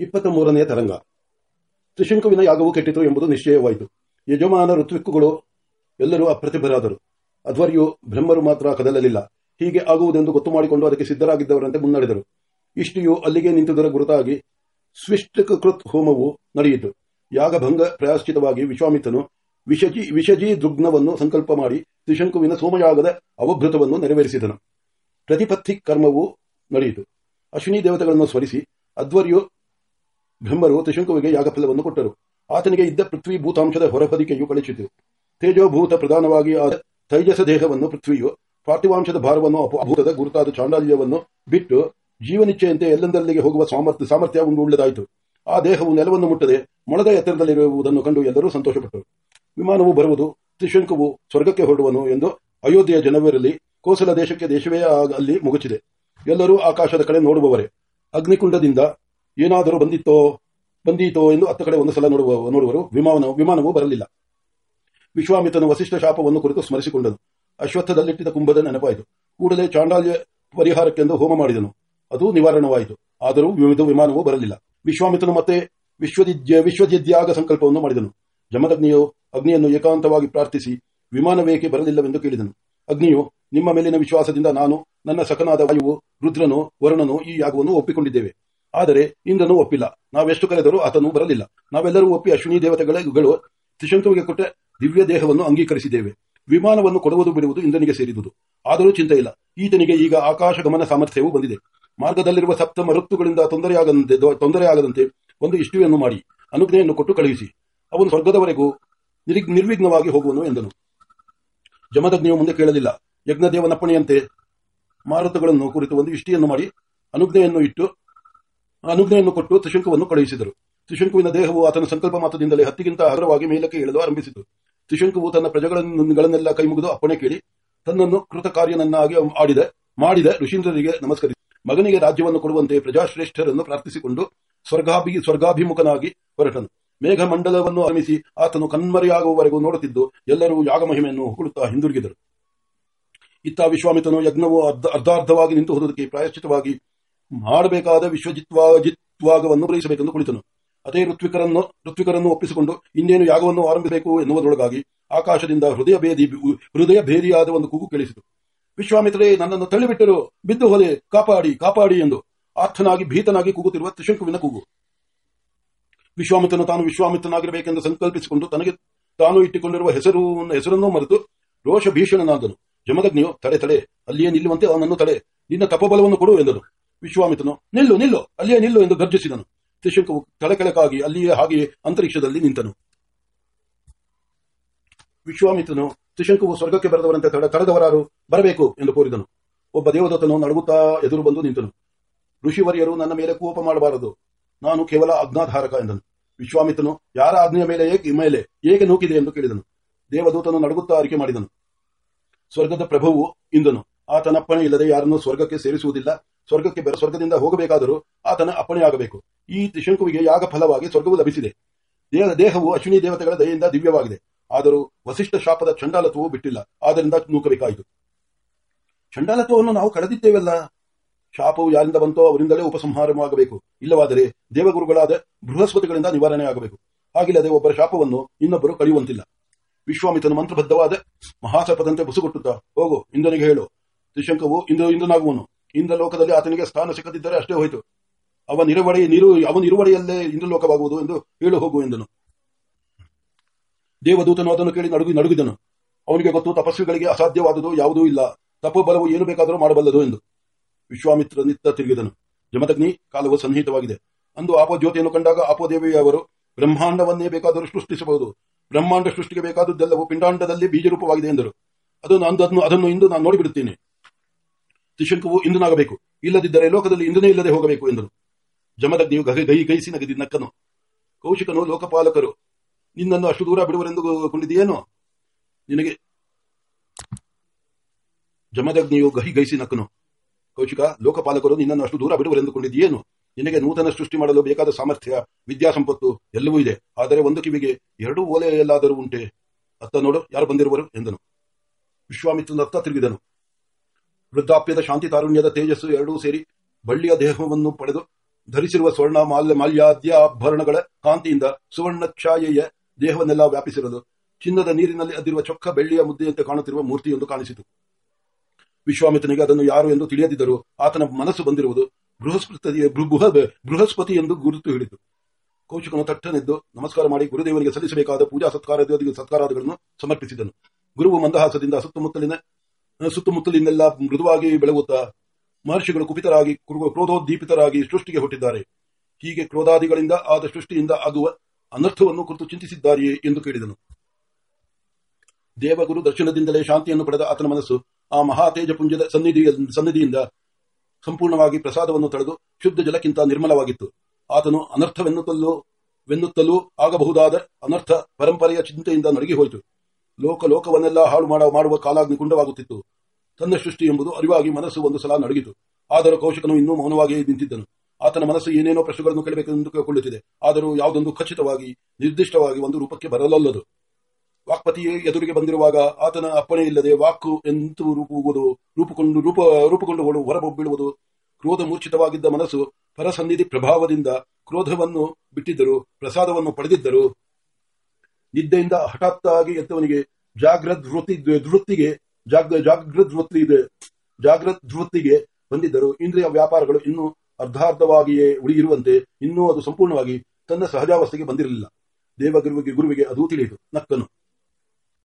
ಇಪ್ಪತ್ತ ಮೂರನೆಯ ತರಂಗ. ತ್ರಿಶಂಕುವಿನ ಯಾಗವು ಕೆಟ್ಟಿತು ಎಂಬುದು ನಿಶ್ಚಯವಾಯಿತು. ಯಜಮಾನ ಋತ್ವಿಕ್ಕುಗಳು ಎಲ್ಲರೂ ಅಪ್ರತಿಭರಾದರು. ಅಧ್ವರ್ಯು ಬ್ರಹ್ಮರು ಮಾತ್ರ ಕದಲಲಿಲ್ಲ. ಹೀಗೆ ಆಗುವುದೆಂದು ಗೊತ್ತು ಮಾಡಿಕೊಂಡು ಅದಕ್ಕೆ ಸಿದ್ಧರಾಗಿದ್ದವರಂತೆ ಮುನ್ನಡೆದರು. ಇಷ್ಟಿಯು ಅಲ್ಲಿಗೆ ನಿಂತುದರ ಗುರುತಾಗಿ ಸ್ವಿಷ್ಟಕೃತ್ ಹೋಮವು ನಡೆಯಿತು. ಯಾಗಭಂಗ ಪ್ರಾಯಶ್ಚಿತವಾಗಿ ವಿಶ್ವಾಮಿತ್ರನು ವಿಷಜಿ ವಿಷಜಿ ದುಗ್ನವನ್ನು ಸಂಕಲ್ಪ ಮಾಡಿ ತ್ರಿಶಂಕುವಿನ ಸೋಮಯಾಗದ ಅವಭೃತವನ್ನು ನೆರವೇರಿಸಿದನು. ಪ್ರತಿಪತ್ತಿ ಕರ್ಮವು ನಡೆಯಿತು. ಅಶ್ವಿನಿ ದೇವತೆಗಳನ್ನು ಸ್ಮರಿಸಿ ಅಧ್ವರ್ಯು ಬ್ರಹ್ಮರು ತ್ರಿಶಂಕುವಿಗೆ ಯಾಗಫಲವನ್ನು ಕೊಟ್ಟರು. ಆತನಿಗೆ ಇದ್ದ ಪೃಥ್ವಿ ಭೂತಾಂಶದ ಹೊರಹೊದಿಕೆಯು ಕಳಿಸಿತು. ತೇಜೋಭೂತ ಪ್ರಧಾನವಾಗಿ ಆದ ತೈಜಸ ದೇಹವನ್ನು ಪೃಥ್ವಿಯು, ಪಾರ್ಥಿವಾಂಶದ ಭಾರವನ್ನು ಅಭೂತದ ಗುರುತಾದ ಚಾಂಡಾಲ್ಯವನ್ನು ಬಿಟ್ಟು ಜೀವನಿಚ್ಛೆಯಂತೆ ಎಲ್ಲೆಂದಲ್ಲಿಗೆ ಹೋಗುವ ಸಾಮರ್ಥ್ಯ ಸಾಮರ್ಥ್ಯ ಉಳ್ಳದಾಯಿತು. ಆ ದೇಹವು ನೆಲವನ್ನು ಮುಟ್ಟದೆ ಮೊಳದ ಎತ್ತರದಲ್ಲಿರುವುದನ್ನು ಕಂಡು ಎಲ್ಲರೂ ಸಂತೋಷಪಟ್ಟರು. ವಿಮಾನವು ಬರುವುದು, ತ್ರಿಶಂಕುವು ಸ್ವರ್ಗಕ್ಕೆ ಹೊರಡುವನು ಎಂದು ಅಯೋಧ್ಯೆಯ ಜನವರಲ್ಲಿ ಕೋಸಲ ದೇಶಕ್ಕೆ ದೇಶವೇ ಅಲ್ಲಿ ಮುಗುಚಿದೆ. ಎಲ್ಲರೂ ಆಕಾಶದ ಕಡೆ ನೋಡುವವರೇ. ಅಗ್ನಿಕುಂಡದಿಂದ ಏನಾದರೂ ಬಂದಿತ್ತೋ, ಬಂದೀತೋ ಎಂದು ಹತ್ತು ಕಡೆ ಒಂದು ಸಲ ನೋಡುವ, ನೋಡುವರು. ವಿಮಾನ ವಿಮಾನವು ಬರಲಿಲ್ಲ. ವಿಶ್ವಾಮಿತ್ರನ ವಸಿಷ್ಠ ಶಾಪವನ್ನು ಕುರಿತು ಸ್ಮರಿಸಿಕೊಂಡನು. ಅಶ್ವತ್ಥದಲ್ಲಿಟ್ಟಿದ ಕುಂಭದ ನೆನಪಾಯಿತು. ಕೂಡಲೇ ಚಾಂಡಾಲ್ಯ ಪರಿಹಾರಕ್ಕೆಂದು ಹೋಮ ಮಾಡಿದನು. ಅದು ನಿವಾರಣವಾಯಿತು. ಆದರೂ ವಿವಿಧ ವಿಮಾನವು ಬರಲಿಲ್ಲ. ವಿಶ್ವಾಮಿತ್ರನು ಮತ್ತೆ ವಿಶ್ವದಿದ್ಯ ವಿಶ್ವದಿದ್ಯಾಗ ಸಂಕಲ್ಪವನ್ನು ಮಾಡಿದನು. ಜಮದಗ್ನಿಯು ಅಗ್ನಿಯನ್ನು ಏಕಾಂತವಾಗಿ ಪ್ರಾರ್ಥಿಸಿ, ವಿಮಾನವೇಕೆ ಬರಲಿಲ್ಲವೆಂದು ಕೇಳಿದನು. ಅಗ್ನಿಯು, ನಿಮ್ಮ ಮೇಲಿನ ವಿಶ್ವಾಸದಿಂದ ನಾನು, ನನ್ನ ಸಖನಾದ ವಾಯುವು, ರುದ್ರನು, ವರುಣನು ಈ ಯಾಗವನ್ನು ಒಪ್ಪಿಕೊಂಡಿದ್ದೇವೆ. ಆದರೆ ಇಂದ್ರನು ಒಪ್ಪಿಲ್ಲ. ನಾವೆಷ್ಟು ಕರೆದರೂ ಆತನು ಬರಲಿಲ್ಲ. ನಾವೆಲ್ಲರೂ ಒಪ್ಪಿ ಅಶ್ವಿನಿ ದೇವತೆಗಳು ತ್ರಿಶಂಕುವಿಗೆ ಕೊಟ್ಟ ದಿವ್ಯ ದೇಹವನ್ನು ಅಂಗೀಕರಿಸಿದ್ದೇವೆ. ವಿಮಾನವನ್ನು ಕೊಡುವುದು ಬಿಡುವುದು ಇಂದನಿಗೆ ಸೇರಿದುದು. ಆದರೂ ಚಿಂತೆ ಇಲ್ಲ. ಈತನಿಗೆ ಈಗ ಆಕಾಶ ಗಮನ ಸಾಮರ್ಥ್ಯವೂ ಬಂದಿದೆ. ಮಾರ್ಗದಲ್ಲಿರುವ ಸಪ್ತ ಮರುತ್ತುಗಳಿಂದ ತೊಂದರೆಯಾಗದಂತೆ ತೊಂದರೆಯಾಗದಂತೆ ಒಂದು ಇಷ್ಟುವನ್ನು ಮಾಡಿ. ಅನುಜ್ಞೆಯನ್ನು ಕೊಟ್ಟು ಕಳುಹಿಸಿ. ಅವನು ಸ್ವರ್ಗದವರೆಗೂ ನಿರ್ವಿಘ್ನವಾಗಿ ಹೋಗುವನು ಎಂದನು. ಜಮದಗ್ನಿಯು ಮುಂದೆ ಕೇಳಲಿಲ್ಲ. ಯಜ್ಞದೇವನಪ್ಪಣೆಯಂತೆ ಮಾರುತಗಳನ್ನು ಕುರಿತು ಒಂದು ಇಷ್ಟಿಯನ್ನು ಮಾಡಿ ಅನುಜ್ಞೆಯನ್ನು ಇಟ್ಟು ಅನುಜ್ಞೆಯನ್ನು ಕೊಟ್ಟು ತ್ರಿಶಂಕುವನ್ನು ಕಳುಹಿಸಿದರು. ತ್ರಿಶಂಕುವಿನ ದೇಹವು ಆತನ ಸಂಕಲ್ಪ ಮಾತ್ರದಿಂದಲೇ ಹತ್ತಿಗಿಂತ ಅಗ್ರವಾಗಿ ಮೇಲಕ್ಕೆ ಏಳಲು ಆರಂಭಿಸಿತು. ತ್ರಿಶಂಕುವು ತನ್ನ ಪ್ರಜೆಗಳನ್ನೆಲ್ಲ ಕೈಮುಗಿದು ಅಪ್ಪಣೆ ಕೇಳಿ, ತನ್ನನ್ನು ಕೃತ ಕಾರ್ಯನನ್ನಾಗಿ ಆಡಿದ, ಮಾಡಿದ, ಋಷೀಂದ್ರರಿಗೆ ನಮಸ್ಕರಿಸಿ. ಮಗನಿಗೆ ರಾಜ್ಯವನ್ನು ಕೊಡುವಂತೆ ಪ್ರಜಾಶ್ರೇಷ್ಠರನ್ನು ಪ್ರಾರ್ಥಿಸಿಕೊಂಡು ಸ್ವರ್ಗಾಭಿ, ಸ್ವರ್ಗಾಭಿಮುಖನಾಗಿ ಹೊರಟನು. ಮೇಘಮಂಡಲವನ್ನು ಅರಮಿಸಿ ಆತನು ಕಣ್ಮರೆಯಾಗುವವರೆಗೂ ನೋಡುತ್ತಿದ್ದು, ಎಲ್ಲರೂ ಯಾಗ ಮಹಿಮೆಯನ್ನು ಹುಡುಕುತ್ತಾ ಹಿಂದಿರುಗಿದರು. ಇತ್ತ ವಿಶ್ವಾಮಿತನು ಯಜ್ಞವು ಅರ್ಧ, ಅರ್ಧಾರ್ಧವಾಗಿ ನಿಂತು ಹೋದಕ್ಕೆ ಪ್ರಾಯಶ್ಚಿತವಾಗಿ ಮಾಡಬೇಕಾದ ವಿಶ್ವಜಿತ್ವಾಗವನ್ನು ಗ್ರಹಿಸಬೇಕೆಂದು ಕುಳಿತನು. ಅದೇ ಋತ್ವಿಕರನ್ನು ಋತ್ವಿಕರನ್ನು ಒಪ್ಪಿಸಿಕೊಂಡು ಇನ್ನೇನು ಯಾಗವನ್ನು ಆರಂಭಿಸಬೇಕು ಎನ್ನುವುದರೊಳಗಾಗಿ ಆಕಾಶದಿಂದ ಹೃದಯ ಭೇದಿ, ಹೃದಯ ಭೇದಿಯಾದ ಒಂದು ಕೂಗು ಕೇಳಿಸಿತು. ವಿಶ್ವಾಮಿತ್ರೇ ನನ್ನನ್ನು ತಳ್ಳಿಬಿಟ್ಟರು. ಬಿದ್ದು ಹೋದೆ ಕಾಪಾಡಿ ಕಾಪಾಡಿ ಎಂದು ಆರ್ಥನಾಗಿ, ಭೀತನಾಗಿ ಕೂಗುತ್ತಿರುವ ತ್ರಿಶಂಕುವಿನ ಕೂಗು. ವಿಶ್ವಾಮಿತ್ರನು ತಾನು ವಿಶ್ವಾಮಿತ್ರನಾಗಿರಬೇಕೆಂದು ಸಂಕಲ್ಪಿಸಿಕೊಂಡು ತನಗೆ ತಾನು ಇಟ್ಟುಕೊಂಡಿರುವ ಹೆಸರು, ಹೆಸರನ್ನು ಮರೆತು ರೋಷ ಭೀಷಣನಾದನು ಜಮದಗ್ನಿಯು, ತಡೆ ತಡೆ, ಅಲ್ಲಿಯೇ ನಿಲ್ಲುವಂತೆ ಅವನನ್ನು ತಡೆ. ನಿನ್ನ ತಪಬಲವನ್ನು ಕೊಡು ಎಂದನು. ವಿಶ್ವಾಮಿತ್ರನು, ನಿಲ್ಲು ನಿಲ್ಲು, ಅಲ್ಲಿಯೇ ನಿಲ್ಲು ಎಂದು ಗರ್ಜಿಸಿದನು. ತ್ರಿಶಂಕವು ಕಳಕಳಕಾಗಿ ಅಲ್ಲಿಯೇ ಹಾಗೆಯೇ ಅಂತರಿಕ್ಷದಲ್ಲಿ ನಿಂತನು. ವಿಶ್ವಾಮಿತ್ರನು ತ್ರಿಶಂಕವು ಸ್ವರ್ಗಕ್ಕೆ ಬರೆದವರಂತೆ ತಡ, ತಡೆದವರಾರು ಬರಬೇಕು ಎಂದು ಕೋರಿದನು. ಒಬ್ಬ ದೇವದತ್ತನು ನಡುಗುತ್ತಾ ಎದುರು ಬಂದು ನಿಂತನು. ಋಷಿವರ್ಯರು ನನ್ನ ಮೇಲೆ ಕೋಪ ಮಾಡಬಾರದು. ನಾನು ಕೇವಲ ಅಜ್ಞಾಧಾರಕ ಎಂದನು. ವಿಶ್ವಾಮಿತ್ರನು, ಯಾರ ಆಜ್ಞೆಯ ಮೇಲೆ ಏಕೆ ಮೇಲೆ ಏಕೆ ನೂಕಿದೆ ಎಂದು ಕೇಳಿದನು. ದೇವದೂತನು ನಡುಗುತ್ತಾ ಅರಿಕೆ ಮಾಡಿದನು. ಸ್ವರ್ಗದ ಪ್ರಭುವು ಇಂದನು. ಆತನಪ್ಪಣೆ ಇಲ್ಲದೆ ಯಾರನ್ನು ಸ್ವರ್ಗಕ್ಕೆ ಸೇರಿಸುವುದಿಲ್ಲ. ಸ್ವರ್ಗಕ್ಕೆ ಸ್ವರ್ಗದಿಂದ ಹೋಗಬೇಕಾದರೂ ಆತನ ಅಪ್ಪಣೆಯಾಗಬೇಕು. ಈ ತ್ರಿಶಂಕುವಿಗೆ ಯಾಗ ಫಲವಾಗಿ ಸ್ವರ್ಗವು ಲಭಿಸಿದೆ. ದೇಹವು ಅಶ್ವಿನಿ ದೇವತೆಗಳ ದಯೆಯಿಂದ ದಿವ್ಯವಾಗಿದೆ. ಆದರೂ ವಸಿಷ್ಠ ಶಾಪದ ಚಂಡಾಲತ್ವವು ಬಿಟ್ಟಿಲ್ಲ. ಆದ್ದರಿಂದ ನೂಕಬೇಕಾಯಿತು. ಚಂಡಾಲತ್ವವನ್ನು ನಾವು ಕಳೆದಿದ್ದೇವಲ್ಲ? ಶಾಪವು ಯಾರಿಂದ ಬಂತೋ ಅವರಿಂದಲೇ ಉಪಸಂಹಾರವಾಗಬೇಕು. ಇಲ್ಲವಾದರೆ ದೇವಗುರುಗಳಾದ ಬೃಹಸ್ಪತಿಗಳಿಂದ ನಿವಾರಣೆ ಆಗಬೇಕು ಹಾಗಿಲ್ಲದೆ ಒಬ್ಬರ ಶಾಪವನ್ನು ಇನ್ನೊಬ್ಬರು ಕಳೆಯುವಂತಿಲ್ಲ. ವಿಶ್ವಾಮಿತನು ಮಂತ್ರಬದ್ಧವಾದ ಮಹಾಸರ್ಪದಂತೆ ಬುಸುಗುಟ್ಟುತ್ತಾ, ಹೋಗು ಇಂದನಿಗೆ ಹೇಳು. ತ್ರಿಶಂಕವು ಇಂದು ಇಂದ್ರನಾಗುವನು ಇಂದ್ರ ಲೋಕದಲ್ಲಿ ಆತನಿಗೆ ಸ್ಥಾನ ಸಿಕ್ಕದಿದ್ದರೆ ಅಷ್ಟೇ ಹೋಯಿತು. ಅವನಿರುವಡಿ ನೀರು, ಅವನ ಇರುವಡೆಯಲ್ಲೇ ಇಂದ್ರಲೋಕವಾಗುವುದು ಎಂದು ಹೇಳು ಹೋಗು ಎಂದನು. ದೇವದೂತನು ಅದನ್ನು ಕೇಳಿ ನಡುಗಿ, ನಡುಗಿದನು. ಅವನಿಗೆ ಗೊತ್ತು, ತಪಸ್ವಿಗಳಿಗೆ ಅಸಾಧ್ಯವಾದುದು ಯಾವುದೂ ಇಲ್ಲ. ತಪ್ಪು ಬಲವು ಏನು ಬೇಕಾದರೂ ಮಾಡಬಲ್ಲದು ಎಂದು. ವಿಶ್ವಾಮಿತ್ರ ನಿತ್ತ ತಿರುಗಿದನು. ಜಮದಗ್ನಿ ಕಾಲವು ಸನ್ನಿಹಿತವಾಗಿದೆ. ಅಂದು ಆಪೋ ಜ್ಯೋತಿಯನ್ನು ಕಂಡಾಗ ಆಪೋದೇವಿಯವರು ಬ್ರಹ್ಮಾಂಡವನ್ನೇ ಬೇಕಾದರೂ ಸೃಷ್ಟಿಸಬಹುದು. ಬ್ರಹ್ಮಾಂಡ ಸೃಷ್ಟಿಗೆ ಬೇಕಾದದ್ದೆಲ್ಲವೂ ಪಿಂಡಾಂಡದಲ್ಲಿ ಬೀಜರೂಪವಾಗಿದೆ ಎಂದರು. ಅದನ್ನು ನಾನು ಅದನ್ನು ಇಂದು ನಾನು ನೋಡಿಬಿಡುತ್ತೇನೆ. ತ್ರಿಶಂಕುವು ಇಂದನಾಗಬೇಕು ಇಲ್ಲದಿದ್ದರೆ ಲೋಕದಲ್ಲಿ ಇಂದನೇ ಇಲ್ಲದೆ ಹೋಗಬೇಕು ಎಂದನು. ಜಮದಗ್ನಿಯು ಗೈ ಗೈಸಿ ನಗದಿ ನಕ್ಕನು. ಕೌಶಿಕನು ಲೋಕಪಾಲಕರು, ನಿನ್ನನ್ನು ಅಷ್ಟು ದೂರ ಬಿಡುವರೆಂದು ಕೊಂಡಿದೆಯೇನೋ ನಿನಗೆ ಜಮದಗ್ನಿಯು ಗಹಿ ಗೈಸಿ ನಕ್ಕನು ಕೌಶಿಕ, ಲೋಕಪಾಲಕರು ನಿನ್ನನ್ನು ಅಷ್ಟು ದೂರ ಬಿಡುವರೆಂದುಕೊಂಡಿದೆಯೇನು ನಿನಗೆ ನೂತನ ಸೃಷ್ಟಿ ಮಾಡಲು ಬೇಕಾದ ಸಾಮರ್ಥ್ಯ ವಿದ್ಯಾಸಂಪತ್ತು ಎಲ್ಲವೂ ಇದೆ. ಆದರೆ ಒಂದು ಕಿವಿಗೆ ಎರಡೂ ಓಲೆ ಎಲ್ಲಾದರೂ ಉಂಟೆ. ಅತ್ತ ನೋಡು, ಯಾರು ಬಂದಿರುವರು ಎಂದನು. ವಿಶ್ವಾಮಿತ್ರನ ಅತ್ತ ತಿರುಗಿದನು. ವೃದ್ಧಾಪ್ಯದ ಶಾಂತಿ ತಾರುಣ್ಯದ ತೇಜಸ್ಸು ಎರಡೂ ಸೇರಿ ಬಳ್ಳಿಯ ದೇಹವನ್ನು ಪಡೆದು ಧರಿಸಿರುವ ಸ್ವರ್ಣ ಮಾಲ್ಯ ಮಾಲ್ಯಾದ್ಯಾಭರಣಗಳ ಕಾಂತಿಯಿಂದ ಸುವರ್ಣ ಛಾಯೆಯ ದೇಹವನ್ನೆಲ್ಲ ವ್ಯಾಪಿಸಿರುವುದು ಚಿನ್ನದ ನೀರಿನಲ್ಲಿ ಅದಿರುವ ಚೊಕ್ಕ ಬೆಳ್ಳಿಯ ಮುದ್ದೆಯಂತೆ ಕಾಣುತ್ತಿರುವ ಮೂರ್ತಿಯೊಂದು ಕಾಣಿಸಿತು. ವಿಶ್ವಾಮಿತ್ರನಿಗೆ ಅದನ್ನು ಯಾರು ಎಂದು ತಿಳಿಯದಿದ್ದರೂ ಆತನ ಮನಸ್ಸು ಬಂದಿರುವುದು ಬೃಹಸ್ಪತಿ, ಬೃಹ- ಬೃಹಸ್ಪತಿ ಎಂದು ಗುರುತು ಹೇಳಿತು ಕೌಶಿಕನು ತಟ್ಟನೆದ್ದು ನಮಸ್ಕಾರ ಮಾಡಿ ಗುರುದೇವರಿಗೆ ಸಲ್ಲಿಸಬೇಕಾದ ಪೂಜಾ ಸತ್ಕಾರ ಸತ್ಕಾರಗಳನ್ನು ಸಮರ್ಪಿಸಿದನು. ಗುರುವು ಮಂದಹಾಸದಿಂದ ಸುತ್ತಮುತ್ತಲಿನ ಸುತ್ತಮುತ್ತಲಿನೆಲ್ಲ ಮೃದುವಾಗಿ ಬೆಳಗುತ್ತಾ ಮಹರ್ಷಿಗಳು ಕುಪಿತರಾಗಿ ಕ್ರೋ- ಕ್ರೋಧೋದ್ದೀಪಿತರಾಗಿ ಸೃಷ್ಟಿಗೆ ಹುಟ್ಟಿದ್ದಾರೆ. ಹೀಗೆ ಕ್ರೋಧಾದಿಗಳಿಂದ ಆದ ಸೃಷ್ಟಿಯಿಂದ ಆಗುವ ಅನರ್ಥವನ್ನು ಕುರಿತು ಚಿಂತಿಸಿದ್ದಾರೆಯೇ ಎಂದು ಕೇಳಿದನು. ದೇವಗುರು ದರ್ಶನದಿಂದಲೇ ಶಾಂತಿಯನ್ನು ಪಡೆದ ಆತನ ಮನಸ್ಸು ಆ ಮಹಾತೇಜಪುಂಜದ ಸನ್ನಿಧಿಯ ಸನ್ನಿಧಿಯಿಂದ ಸಂಪೂರ್ಣವಾಗಿ ಪ್ರಸಾದವನ್ನು ತಳೆದು ಶುದ್ಧ ಜಲಕ್ಕಿಂತ ನಿರ್ಮಲವಾಗಿತ್ತು. ಆತನು ಅನರ್ಥವೆನ್ನುತ್ತಲೂ ವೆನ್ನುತ್ತಲೂ ಆಗಬಹುದಾದ ಅನರ್ಥ ಪರಂಪರೆಯ ಚಿಂತೆಯಿಂದ ನಡಗಿ ಹೋಯಿತು ಲೋಕ ಲೋಕವನ್ನೆಲ್ಲ ಹಾಳು ಮಾಡ ಮಾಡುವ ಕಾಲಾಗ್ನಿ ಕುಂಡವಾಗುತ್ತಿತ್ತು ತನ್ನ ಸೃಷ್ಟಿ ಎಂಬುದು ಅರಿವಾಗಿ ಮನಸ್ಸು ಒಂದು ಸಲ ನಡಗಿತು. ಆದರೂ ಕೌಶಿಕನು ಇನ್ನೂ ಮೌನವಾಗಿಯೇ ನಿಂತಿದ್ದನು. ಆತನ ಮನಸ್ಸು ಏನೇನೋ ಪ್ರಶ್ನೆಗಳನ್ನು ಕೇಳಬೇಕೆಂದು ಕೇಳಿಕೊಳ್ಳುತ್ತಿದೆ ಆದರೂ ಯಾವುದೊಂದು ಖಚಿತವಾಗಿ, ನಿರ್ದಿಷ್ಟವಾಗಿ ಒಂದು ರೂಪಕ್ಕೆ ಬರಲಲ್ಲದು. ವಾಕ್ಪತಿಯೇ ಎದುರಿಗೆ ಬಂದಿರುವಾಗ ಆತನ ಅಪ್ಪಣೆ ಇಲ್ಲದೆ ವಾಕು ಎಂತು ರೂಪುವುದು, ರೂಪುಕೊಂಡು, ರೂಪ ರೂಪುಕೊಂಡು ಹೊರಬೀಳುವುದು ಕ್ರೋಧ ಮೂರ್ಛಿತವಾಗಿದ್ದ ಮನಸ್ಸು ಪರಸನ್ನಿಧಿ ಪ್ರಭಾವದಿಂದ ಕ್ರೋಧವನ್ನು ಬಿಟ್ಟಿದ್ದರು, ಪ್ರಸಾದವನ್ನು ಪಡೆದಿದ್ದರು ನಿದ್ದೆಯಿಂದ ಹಠಾತ್ತಾಗಿ ಎದ್ದವನಿಗೆ ಜಾಗ್ರತ್ ವೃತ್ತಿ, ವೃತ್ತಿಗೆ ಜಾಗೃತ ಜಾಗೃತ್ ವೃತ್ತಿ ಇದೆ. ಜಾಗೃತ್ ವೃತ್ತಿಗೆ ಬಂದಿದ್ದರು. ಇಂದ್ರಿಯ ವ್ಯಾಪಾರಗಳು ಇನ್ನೂ ಅರ್ಧಾರ್ಧವಾಗಿಯೇ ಉಳಿಯಿರುವಂತೆ ಇನ್ನೂ ಅದು ಸಂಪೂರ್ಣವಾಗಿ ತನ್ನ ಸಹಜಾವಸ್ಥೆಗೆ ಬಂದಿರಲಿಲ್ಲ. ದೇವಗುರುವಿಗೆ, ಗುರುವಿಗೆ ಅದು ತಿಳಿಯಿತು. ನಕ್ಕನು.